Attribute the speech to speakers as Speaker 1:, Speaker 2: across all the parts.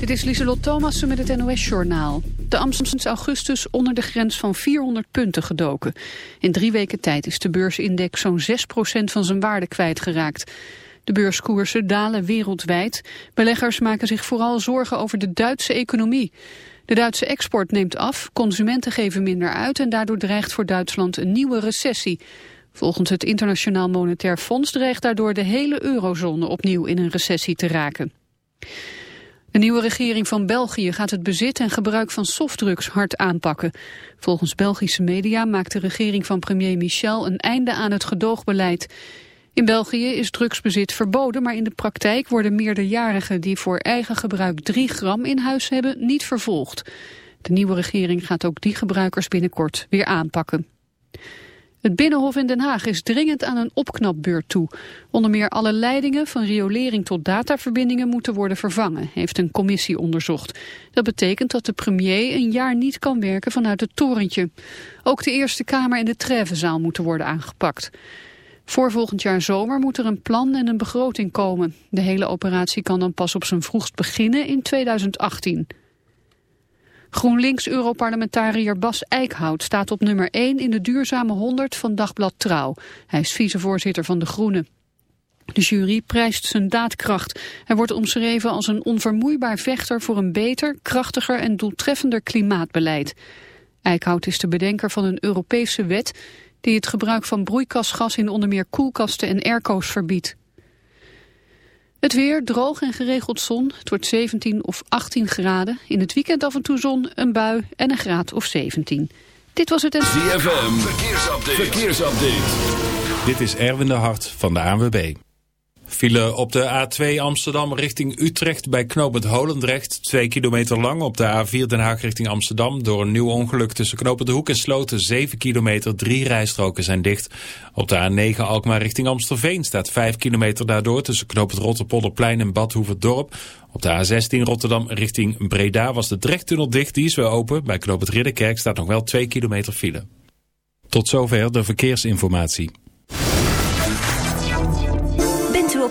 Speaker 1: Dit is Lieselot Thomassen met het NOS-journaal. De Amsterdamse augustus onder de grens van 400 punten gedoken. In drie weken tijd is de beursindex zo'n 6% van zijn waarde kwijtgeraakt. De beurskoersen dalen wereldwijd. Beleggers maken zich vooral zorgen over de Duitse economie. De Duitse export neemt af, consumenten geven minder uit... en daardoor dreigt voor Duitsland een nieuwe recessie. Volgens het Internationaal Monetair Fonds dreigt daardoor de hele eurozone opnieuw in een recessie te raken. De nieuwe regering van België gaat het bezit en gebruik van softdrugs hard aanpakken. Volgens Belgische media maakt de regering van premier Michel een einde aan het gedoogbeleid. In België is drugsbezit verboden, maar in de praktijk worden meerderjarigen die voor eigen gebruik 3 gram in huis hebben niet vervolgd. De nieuwe regering gaat ook die gebruikers binnenkort weer aanpakken. Het Binnenhof in Den Haag is dringend aan een opknapbeurt toe. Onder meer alle leidingen van riolering tot dataverbindingen moeten worden vervangen, heeft een commissie onderzocht. Dat betekent dat de premier een jaar niet kan werken vanuit het torentje. Ook de Eerste Kamer en de Trevenzaal moeten worden aangepakt. Voor volgend jaar zomer moet er een plan en een begroting komen. De hele operatie kan dan pas op zijn vroegst beginnen in 2018. GroenLinks-europarlementariër Bas Eickhout staat op nummer 1 in de duurzame 100 van Dagblad Trouw. Hij is vicevoorzitter van de Groenen. De jury prijst zijn daadkracht. Hij wordt omschreven als een onvermoeibaar vechter voor een beter, krachtiger en doeltreffender klimaatbeleid. Eickhout is de bedenker van een Europese wet die het gebruik van broeikasgas in onder meer koelkasten en airco's verbiedt. Het weer, droog en geregeld zon. Het wordt 17 of 18 graden. In het weekend af en toe zon, een bui en een graad of 17. Dit was het...
Speaker 2: ZFM, verkeersupdate. verkeersupdate.
Speaker 3: Dit is Erwin de Hart van de ANWB. File op de A2 Amsterdam richting Utrecht bij knooppunt Holendrecht. Twee kilometer lang op de A4 Den Haag richting Amsterdam. Door een nieuw ongeluk tussen knooppunt De Hoek en Sloten. 7 kilometer, drie rijstroken zijn dicht. Op de A9 Alkmaar richting Amstelveen staat 5 kilometer daardoor... tussen knooppunt Rotterpolderplein en Badhoevedorp. Op de A16 Rotterdam richting Breda was de Drechttunnel dicht. Die is weer open. Bij knooppunt Ridderkerk staat nog wel 2 kilometer file. Tot zover de verkeersinformatie.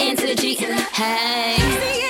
Speaker 4: into the G. Hey.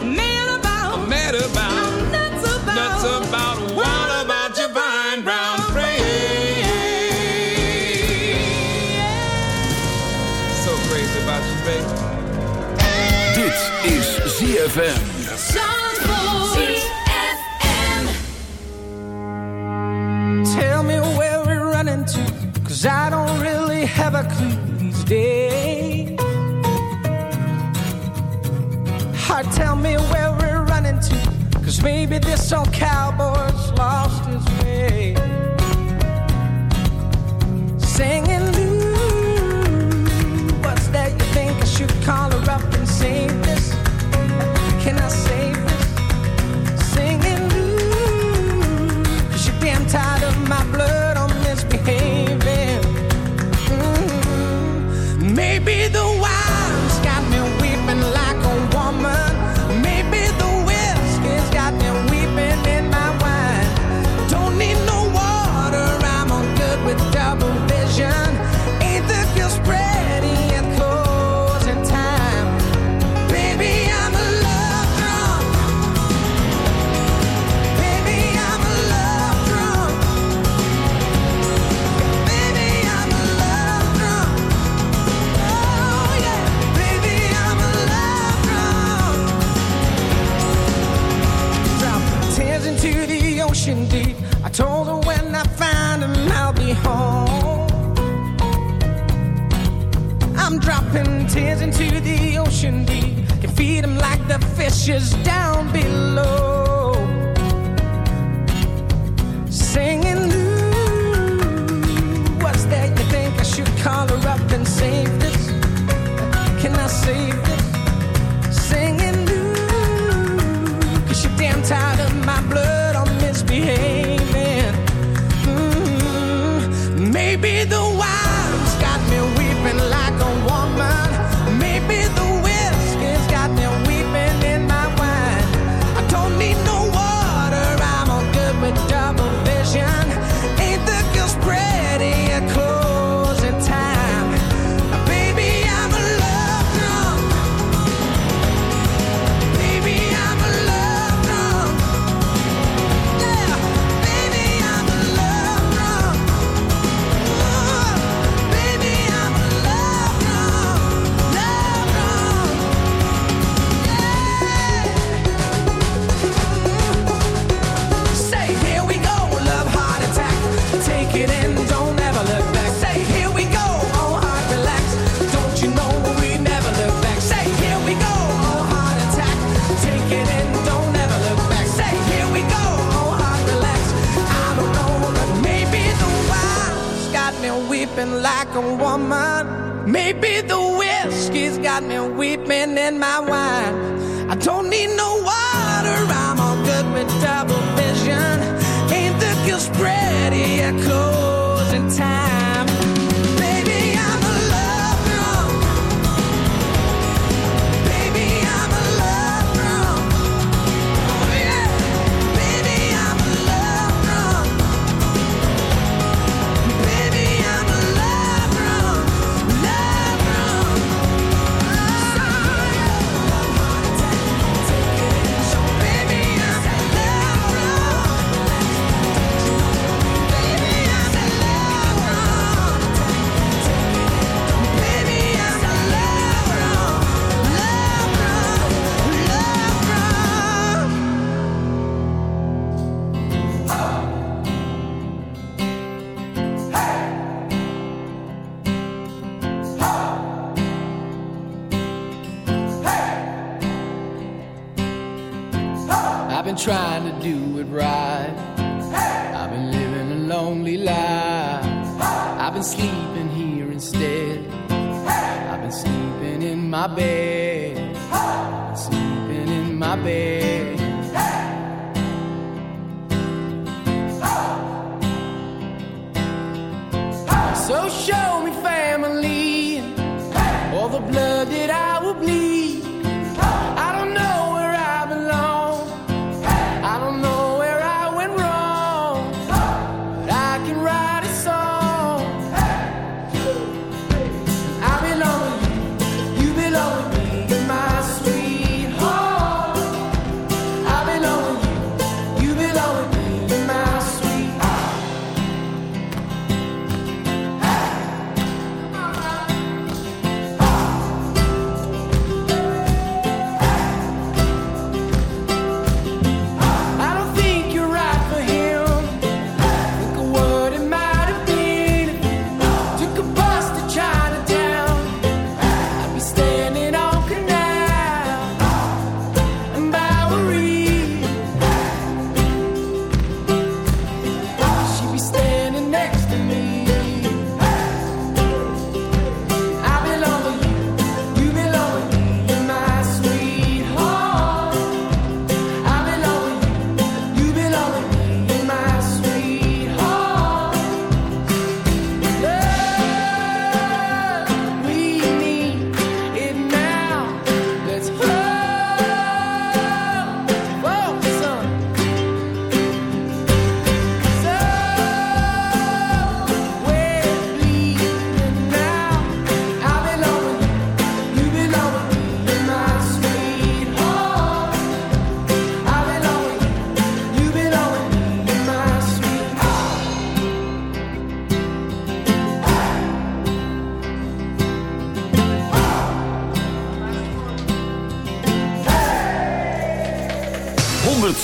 Speaker 5: I'm mad about,
Speaker 6: I'm nuts about,
Speaker 5: nuts about, what about your fine brown frame? So crazy about you, baby.
Speaker 7: Dit is ZFM.
Speaker 8: Tell me where we're running to, cause I don't really have a clue these days. Heart, tell me where we're cause maybe this old cowboy's lost his way. Singing, like a woman. Maybe the whiskey's got me weeping in my wine. I don't need no water, I'm all good with double vision. Ain't the guilt spread yet closing time?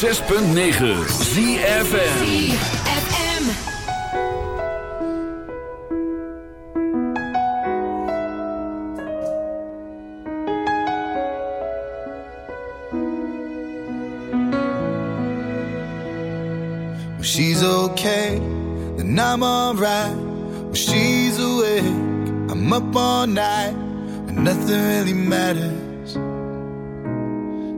Speaker 2: 106.9
Speaker 9: When She's okay, then I'm alright. When she's awake, I'm up all night, but nothing really matters.